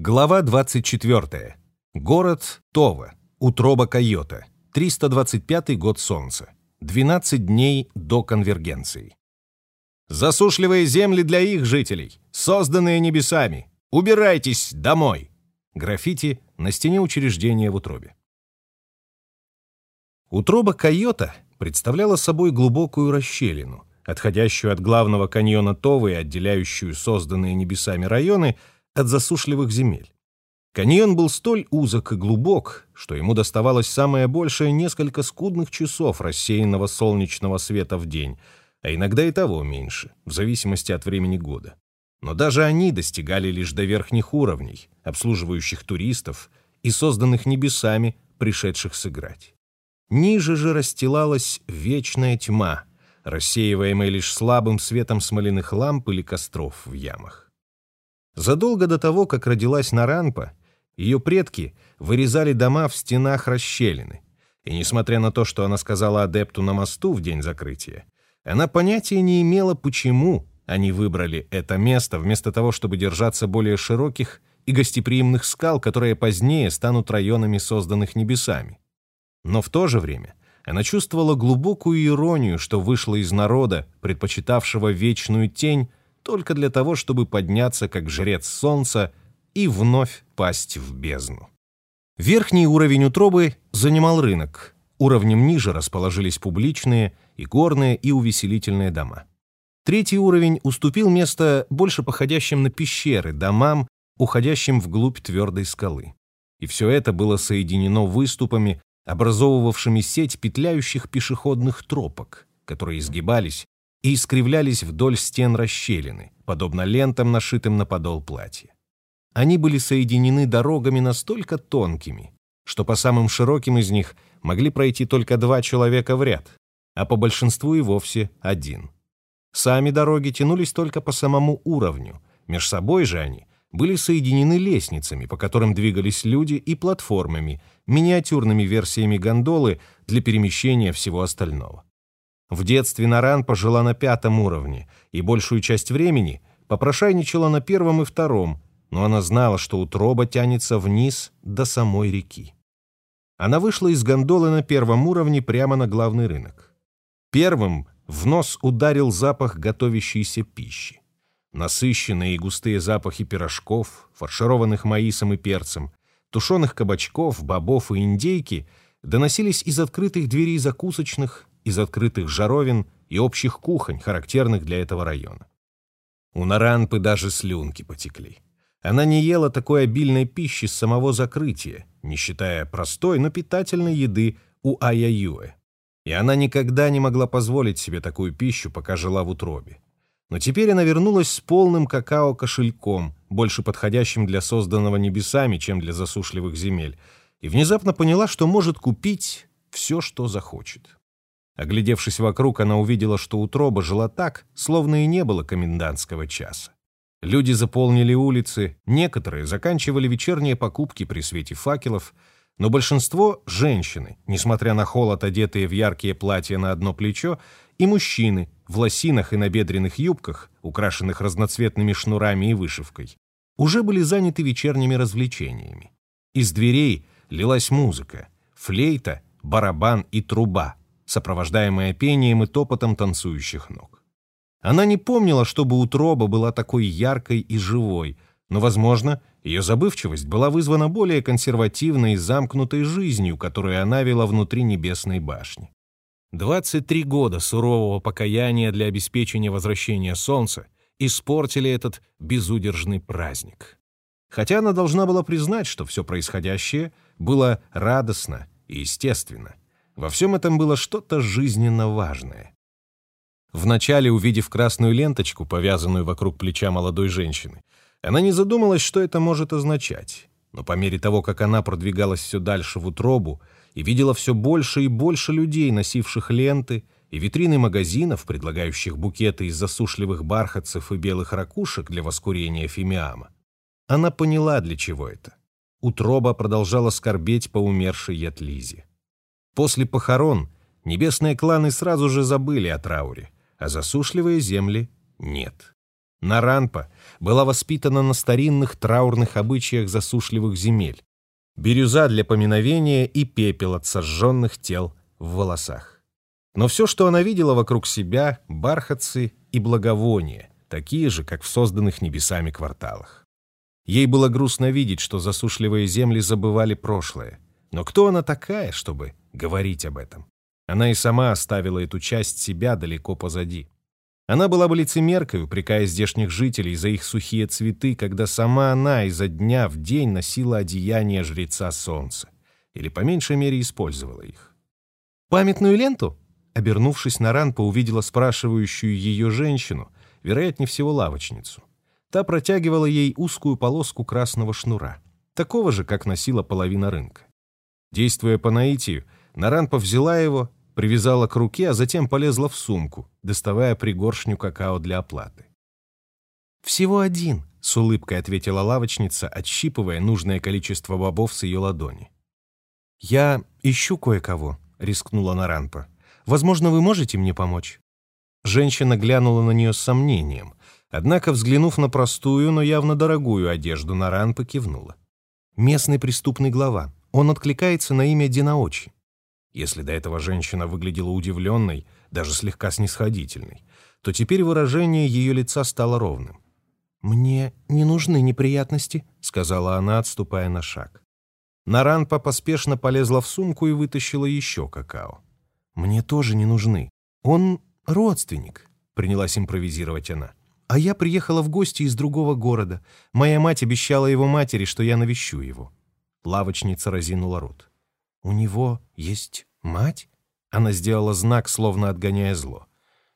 Глава 24. Город Това. Утроба Койота. 325 год Солнца. 12 дней до конвергенции. Засушливые земли для их жителей, созданные небесами. Убирайтесь домой. Граффити на стене учреждения в утробе. Утроба Койота представляла собой глубокую расщелину, отходящую от главного каньона Товы и отделяющую созданные небесами районы от засушливых земель. Каньон был столь узок и глубок, что ему доставалось самое большее несколько скудных часов рассеянного солнечного света в день, а иногда и того меньше, в зависимости от времени года. Но даже они достигали лишь до верхних уровней, обслуживающих туристов и созданных небесами, пришедших сыграть. Ниже же расстилалась вечная тьма, рассеиваемая лишь слабым светом смоляных ламп или костров в ямах. Задолго до того, как родилась Наранпа, ее предки вырезали дома в стенах расщелины, и, несмотря на то, что она сказала адепту на мосту в день закрытия, она понятия не имела, почему они выбрали это место вместо того, чтобы держаться более широких и гостеприимных скал, которые позднее станут районами, созданных небесами. Но в то же время она чувствовала глубокую иронию, что вышла из народа, предпочитавшего вечную тень, только для того, чтобы подняться как жрец солнца и вновь пасть в бездну. Верхний уровень утробы занимал рынок. Уровнем ниже расположились публичные, и горные, и увеселительные дома. Третий уровень уступил место больше походящим на пещеры домам, уходящим вглубь твердой скалы. И все это было соединено выступами, образовывавшими сеть петляющих пешеходных тропок, которые изгибались и искривлялись вдоль стен расщелины, подобно лентам, нашитым на подол платья. Они были соединены дорогами настолько тонкими, что по самым широким из них могли пройти только два человека в ряд, а по большинству и вовсе один. Сами дороги тянулись только по самому уровню, меж собой же они были соединены лестницами, по которым двигались люди, и платформами, миниатюрными версиями гондолы для перемещения всего остального. В детстве Наран пожила на пятом уровне и большую часть времени попрошайничала на первом и втором, но она знала, что утроба тянется вниз до самой реки. Она вышла из гондолы на первом уровне прямо на главный рынок. Первым в нос ударил запах готовящейся пищи. Насыщенные и густые запахи пирожков, фаршированных маисом и перцем, тушеных кабачков, бобов и индейки доносились из открытых дверей закусочных, из открытых жаровин и общих кухонь, характерных для этого района. У Наранпы даже слюнки потекли. Она не ела такой обильной пищи с самого закрытия, не считая простой, но питательной еды у Аяюэ. И она никогда не могла позволить себе такую пищу, пока жила в утробе. Но теперь она вернулась с полным какао-кошельком, больше подходящим для созданного небесами, чем для засушливых земель, и внезапно поняла, что может купить все, что захочет. Оглядевшись вокруг, она увидела, что утроба жила так, словно и не было комендантского часа. Люди заполнили улицы, некоторые заканчивали вечерние покупки при свете факелов, но большинство — женщины, несмотря на холод, одетые в яркие платья на одно плечо, и мужчины в лосинах и набедренных юбках, украшенных разноцветными шнурами и вышивкой, уже были заняты вечерними развлечениями. Из дверей лилась музыка, флейта, барабан и труба, сопровождаемая пением и топотом танцующих ног. Она не помнила, чтобы утроба была такой яркой и живой, но, возможно, ее забывчивость была вызвана более консервативной и замкнутой жизнью, которую она вела внутри небесной башни. 23 года сурового покаяния для обеспечения возвращения солнца испортили этот безудержный праздник. Хотя она должна была признать, что все происходящее было радостно и естественно. Во всем этом было что-то жизненно важное. Вначале, увидев красную ленточку, повязанную вокруг плеча молодой женщины, она не задумалась, что это может означать. Но по мере того, как она продвигалась все дальше в утробу и видела все больше и больше людей, носивших ленты, и витрины магазинов, предлагающих букеты из засушливых бархатцев и белых ракушек для воскурения фимиама, она поняла, для чего это. Утроба продолжала скорбеть по умершей Ятлизе. После похорон небесные кланы сразу же забыли о трауре, а засушливые земли нет. Наранпа была воспитана на старинных траурных обычаях засушливых земель. Бирюза для поминовения и пепел от сожженных тел в волосах. Но все, что она видела вокруг себя, бархатцы и благовония, такие же, как в созданных небесами кварталах. Ей было грустно видеть, что засушливые земли забывали прошлое. Но кто она такая, чтобы говорить об этом? Она и сама оставила эту часть себя далеко позади. Она была бы лицемеркой, упрекая здешних жителей за их сухие цветы, когда сама она изо дня в день носила одеяние жреца солнца. Или, по меньшей мере, использовала их. «Памятную ленту?» Обернувшись, Наранпа увидела спрашивающую ее женщину, вероятнее всего лавочницу. Та протягивала ей узкую полоску красного шнура, такого же, как носила половина рынка. Действуя по наитию, Наранпа взяла его привязала к руке, а затем полезла в сумку, доставая пригоршню какао для оплаты. «Всего один», — с улыбкой ответила лавочница, отщипывая нужное количество бобов с ее ладони. «Я ищу кое-кого», — рискнула Наранпа. «Возможно, вы можете мне помочь?» Женщина глянула на нее с сомнением, однако, взглянув на простую, но явно дорогую одежду, Наранпа кивнула. «Местный преступный глава. Он откликается на имя Динаочи. Если до этого женщина выглядела удивленной, даже слегка снисходительной, то теперь выражение ее лица стало ровным. «Мне не нужны неприятности», — сказала она, отступая на шаг. Наранпа поспешно полезла в сумку и вытащила еще какао. «Мне тоже не нужны. Он родственник», — принялась импровизировать она. «А я приехала в гости из другого города. Моя мать обещала его матери, что я навещу его». Лавочница разинула рот. «У него есть мать?» Она сделала знак, словно отгоняя зло.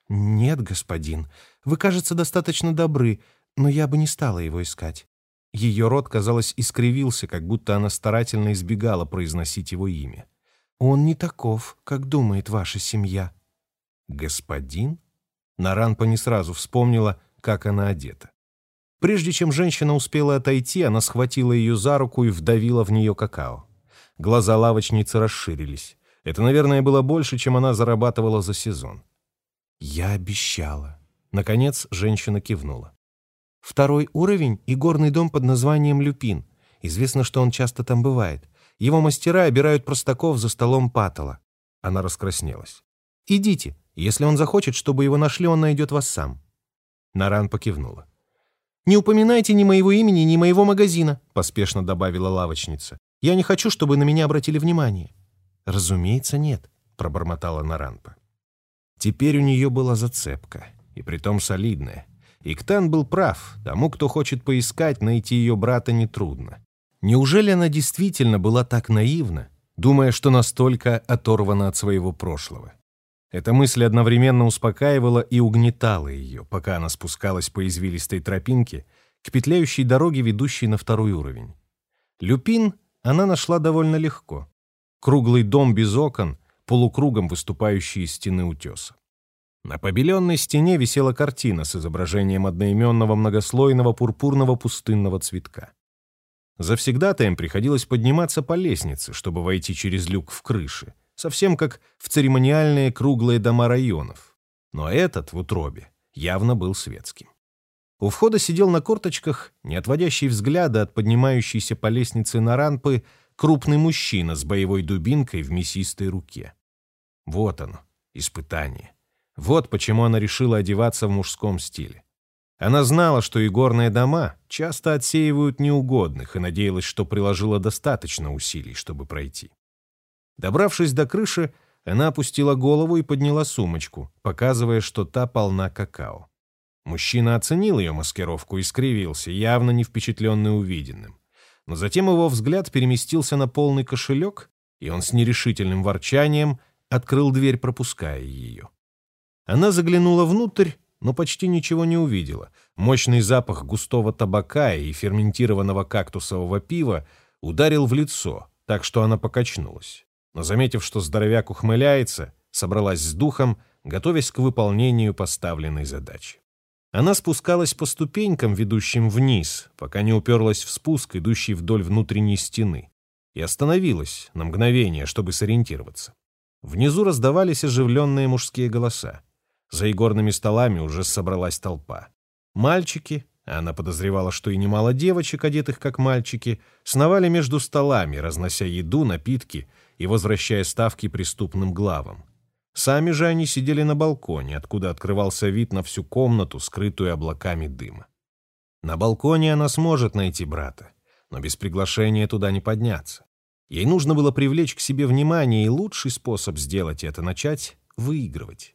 «Нет, господин, вы, кажется, достаточно добры, но я бы не стала его искать». Ее рот, казалось, искривился, как будто она старательно избегала произносить его имя. «Он не таков, как думает ваша семья». «Господин?» Наранпа не сразу вспомнила, как она одета. Прежде чем женщина успела отойти, она схватила ее за руку и вдавила в нее какао. Глаза лавочницы расширились. Это, наверное, было больше, чем она зарабатывала за сезон. «Я обещала». Наконец женщина кивнула. «Второй уровень и горный дом под названием Люпин. Известно, что он часто там бывает. Его мастера обирают простаков за столом Паттела». Она раскраснелась. «Идите. Если он захочет, чтобы его нашли, он найдет вас сам». Наран покивнула. «Не упоминайте ни моего имени, ни моего магазина», поспешно добавила лавочница. Я не хочу, чтобы на меня обратили внимание». «Разумеется, нет», — пробормотала Наранпа. Теперь у нее была зацепка, и притом солидная. Иктан был прав, тому, кто хочет поискать, найти ее брата нетрудно. Неужели она действительно была так наивна, думая, что настолько оторвана от своего прошлого? Эта мысль одновременно успокаивала и угнетала ее, пока она спускалась по извилистой тропинке к петляющей дороге, ведущей на второй уровень. Люпин она нашла довольно легко. Круглый дом без окон, полукругом выступающий из стены утеса. На побеленной стене висела картина с изображением одноименного многослойного пурпурного пустынного цветка. Завсегдатаем приходилось подниматься по лестнице, чтобы войти через люк в крыше, совсем как в церемониальные круглые дома районов. Но этот в утробе явно был светским. У входа сидел на корточках, не отводящий взгляда от поднимающейся по лестнице на рампы, крупный мужчина с боевой дубинкой в мясистой руке. Вот оно, испытание. Вот почему она решила одеваться в мужском стиле. Она знала, что игорные дома часто отсеивают неугодных и надеялась, что приложила достаточно усилий, чтобы пройти. Добравшись до крыши, она опустила голову и подняла сумочку, показывая, что та полна какао. Мужчина оценил ее маскировку и скривился, явно не впечатленный увиденным. Но затем его взгляд переместился на полный кошелек, и он с нерешительным ворчанием открыл дверь, пропуская ее. Она заглянула внутрь, но почти ничего не увидела. Мощный запах густого табака и ферментированного кактусового пива ударил в лицо, так что она покачнулась. Но, заметив, что здоровяк ухмыляется, собралась с духом, готовясь к выполнению поставленной задачи. Она спускалась по ступенькам, ведущим вниз, пока не уперлась в спуск, идущий вдоль внутренней стены, и остановилась на мгновение, чтобы сориентироваться. Внизу раздавались оживленные мужские голоса. За игорными столами уже собралась толпа. Мальчики, а она подозревала, что и немало девочек, одетых как мальчики, сновали между столами, разнося еду, напитки и возвращая ставки преступным главам. Сами же они сидели на балконе, откуда открывался вид на всю комнату, скрытую облаками дыма. На балконе она сможет найти брата, но без приглашения туда не подняться. Ей нужно было привлечь к себе внимание, и лучший способ сделать это — начать выигрывать.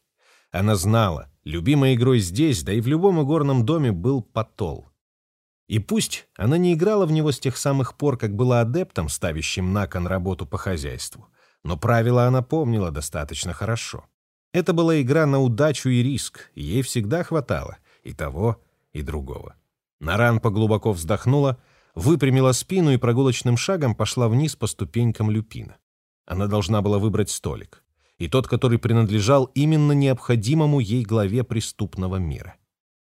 Она знала, любимой игрой здесь, да и в любом игорном доме был потол. И пусть она не играла в него с тех самых пор, как была адептом, ставящим на кон работу по хозяйству, но правила она помнила достаточно хорошо. Это была игра на удачу и риск, и ей всегда хватало и того, и другого. Наран поглубоко вздохнула, выпрямила спину и прогулочным шагом пошла вниз по ступенькам люпина. Она должна была выбрать столик и тот, который принадлежал именно необходимому ей главе преступного мира.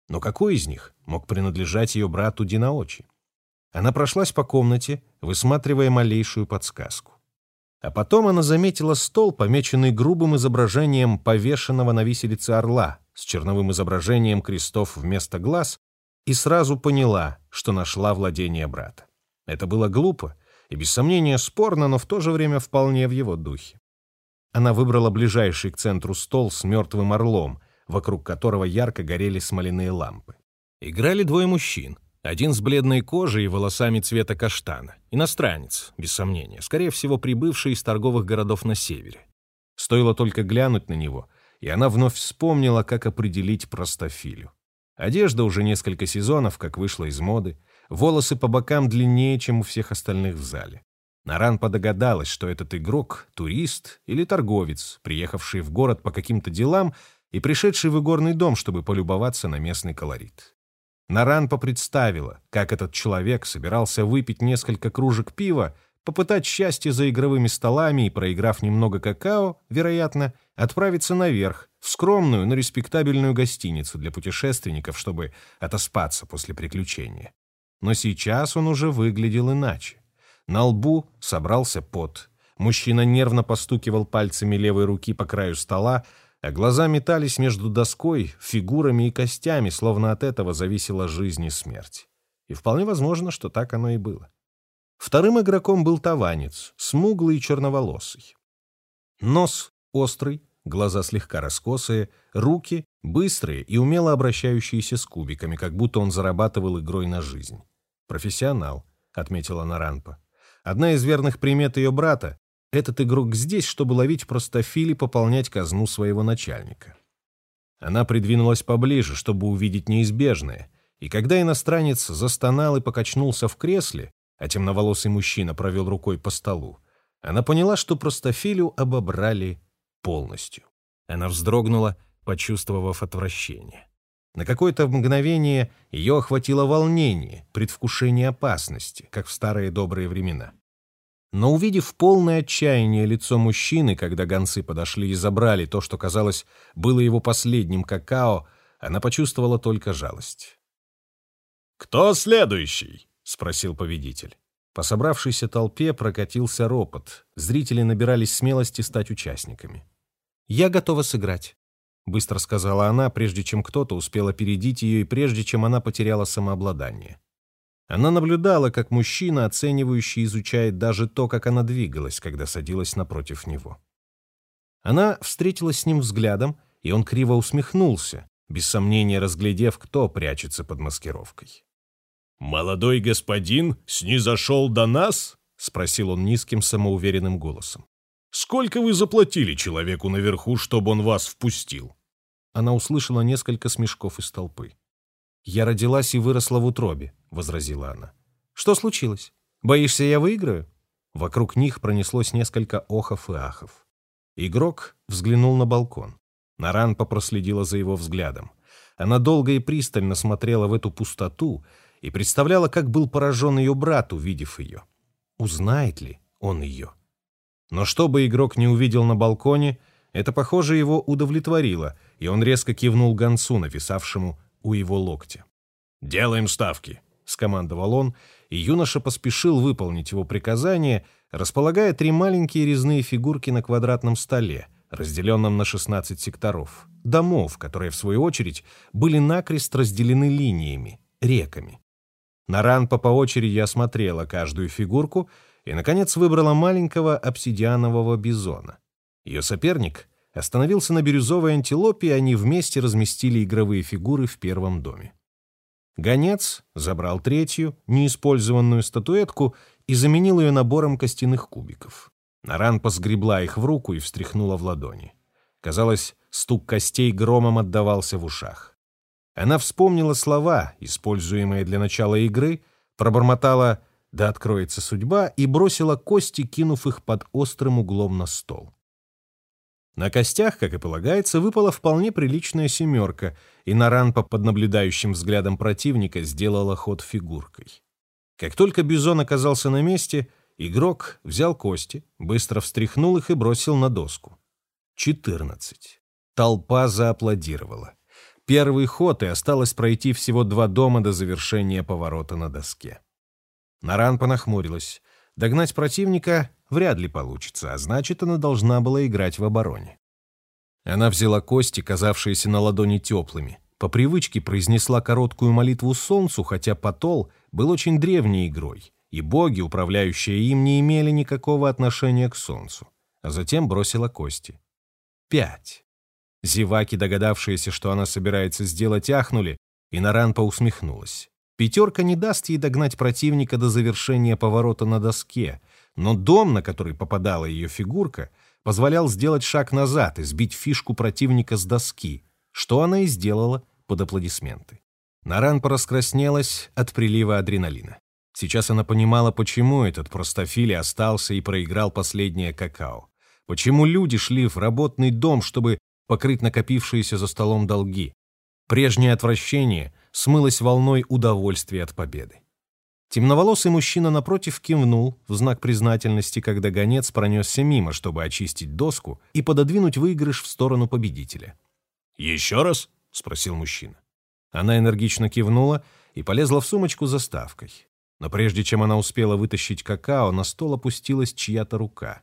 Но какой из них мог принадлежать ее брату Динаочи? Она прошлась по комнате, высматривая малейшую подсказку. А потом она заметила стол, помеченный грубым изображением повешенного на виселице орла с черновым изображением крестов вместо глаз, и сразу поняла, что нашла владение брата. Это было глупо и, без сомнения, спорно, но в то же время вполне в его духе. Она выбрала ближайший к центру стол с мертвым орлом, вокруг которого ярко горели смоляные лампы. Играли двое мужчин. Один с бледной кожей и волосами цвета каштана. Иностранец, без сомнения, скорее всего, прибывший из торговых городов на севере. Стоило только глянуть на него, и она вновь вспомнила, как определить простофилю. Одежда уже несколько сезонов, как вышла из моды, волосы по бокам длиннее, чем у всех остальных в зале. Наран подогадалась, что этот игрок — турист или торговец, приехавший в город по каким-то делам и пришедший в игорный дом, чтобы полюбоваться на местный колорит. Наран попредставила, как этот человек собирался выпить несколько кружек пива, попытать счастье за игровыми столами и, проиграв немного какао, вероятно, отправиться наверх, в скромную, но респектабельную гостиницу для путешественников, чтобы отоспаться после приключения. Но сейчас он уже выглядел иначе. На лбу собрался пот. Мужчина нервно постукивал пальцами левой руки по краю стола, а глаза метались между доской, фигурами и костями, словно от этого зависела жизнь и смерть. И вполне возможно, что так оно и было. Вторым игроком был таванец, смуглый и черноволосый. Нос острый, глаза слегка раскосые, руки быстрые и умело обращающиеся с кубиками, как будто он зарабатывал игрой на жизнь. «Профессионал», — отметила Наранпа. Одна из верных примет ее брата — этот игрок здесь, чтобы ловить простофили пополнять казну своего начальника. Она придвинулась поближе, чтобы увидеть неизбежное, и когда иностранец застонал и покачнулся в кресле, а темноволосый мужчина провел рукой по столу, она поняла, что простофилю обобрали полностью. Она вздрогнула, почувствовав отвращение. На какое-то мгновение ее охватило волнение, предвкушение опасности, как в старые добрые времена. Но увидев полное отчаяние лицо мужчины, когда гонцы подошли и забрали то, что, казалось, было его последним какао, она почувствовала только жалость. «Кто следующий?» — спросил победитель. По собравшейся толпе прокатился ропот. Зрители набирались смелости стать участниками. «Я готова сыграть», — быстро сказала она, прежде чем кто-то успел опередить ее и прежде чем она потеряла самообладание. Она наблюдала, как мужчина, оценивающий, изучает даже то, как она двигалась, когда садилась напротив него. Она встретилась с ним взглядом, и он криво усмехнулся, без сомнения разглядев, кто прячется под маскировкой. «Молодой господин снизошел до нас?» — спросил он низким самоуверенным голосом. Сколько вы заплатили человеку наверху, чтобы он вас впустил?» Она услышала несколько смешков из толпы. «Я родилась и выросла в утробе», — возразила она. «Что случилось? Боишься, я выиграю?» Вокруг них пронеслось несколько охов и ахов. Игрок взглянул на балкон. Наран попроследила за его взглядом. Она долго и пристально смотрела в эту пустоту и представляла, как был поражен ее брат, увидев ее. Узнает ли он ее? Но чтобы игрок не увидел на балконе, это, похоже, его удовлетворило, и он резко кивнул гонцу, написавшему у его локтя. «Делаем ставки», — скомандовал он, и юноша поспешил выполнить его приказание, располагая три маленькие резные фигурки на квадратном столе, разделенном на 16 секторов, домов, которые, в свою очередь, были накрест разделены линиями, реками. Наранпа по очереди осмотрела каждую фигурку и, наконец, выбрала маленького обсидианового бизона. Ее соперник остановился на бирюзовой антилопе, и они вместе разместили игровые фигуры в первом доме. Гонец забрал третью, неиспользованную статуэтку и заменил ее набором костяных кубиков. Наранпа сгребла их в руку и встряхнула в ладони. Казалось, стук костей громом отдавался в ушах. Она вспомнила слова, используемые для начала игры, пробормотала «Да откроется судьба» и бросила кости, кинув их под острым углом на стол. На костях, как и полагается, выпала вполне приличная семерка, и Наранпа под наблюдающим взглядом противника сделала ход фигуркой. Как только Бизон оказался на месте, игрок взял кости, быстро встряхнул их и бросил на доску. Четырнадцать. Толпа зааплодировала. Первый ход, и осталось пройти всего два дома до завершения поворота на доске. Наранпа нахмурилась. Догнать противника вряд ли получится, а значит, она должна была играть в обороне. Она взяла кости, казавшиеся на ладони теплыми. По привычке произнесла короткую молитву солнцу, хотя Потол был очень древней игрой, и боги, управляющие им, не имели никакого отношения к солнцу. А затем бросила кости. Пять. Зеваки, догадавшиеся, что она собирается сделать, ахнули, и Наранпа усмехнулась. Пятерка не даст ей догнать противника до завершения поворота на доске, но дом, на который попадала ее фигурка, позволял сделать шаг назад и сбить фишку противника с доски, что она и сделала под аплодисменты. Наран пораскраснелась от прилива адреналина. Сейчас она понимала, почему этот простофили остался и проиграл последнее какао. Почему люди шли в работный дом, чтобы покрыть накопившиеся за столом долги. Прежнее отвращение смылось волной удовольствия от победы. Темноволосый мужчина напротив кивнул в знак признательности, когда гонец пронесся мимо, чтобы очистить доску и пододвинуть выигрыш в сторону победителя. «Еще раз?» — спросил мужчина. Она энергично кивнула и полезла в сумочку за ставкой. Но прежде чем она успела вытащить какао, на стол опустилась чья-то рука.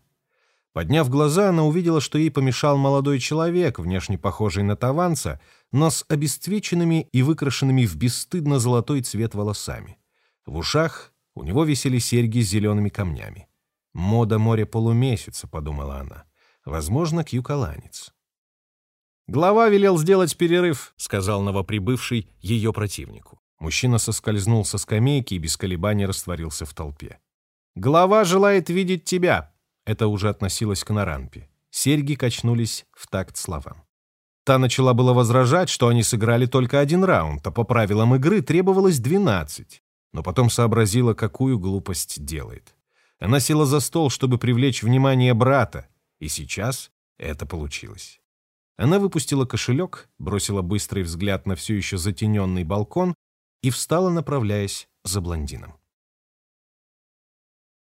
Подняв глаза, она увидела, что ей помешал молодой человек, внешне похожий на таванца, но с обесцвеченными и выкрашенными в бесстыдно золотой цвет волосами. В ушах у него висели серьги с зелеными камнями. «Мода море полумесяца», — подумала она. «Возможно, кьюкаланец». «Глава велел сделать перерыв», — сказал новоприбывший ее противнику. Мужчина соскользнул со скамейки и без колебаний растворился в толпе. «Глава желает видеть тебя», — это уже относилось к Наранпе. Серьги качнулись в такт словам. Та начала было возражать, что они сыграли только один раунд, а по правилам игры требовалось двенадцать но потом сообразила, какую глупость делает. Она села за стол, чтобы привлечь внимание брата, и сейчас это получилось. Она выпустила кошелек, бросила быстрый взгляд на все еще затененный балкон и встала, направляясь за блондином.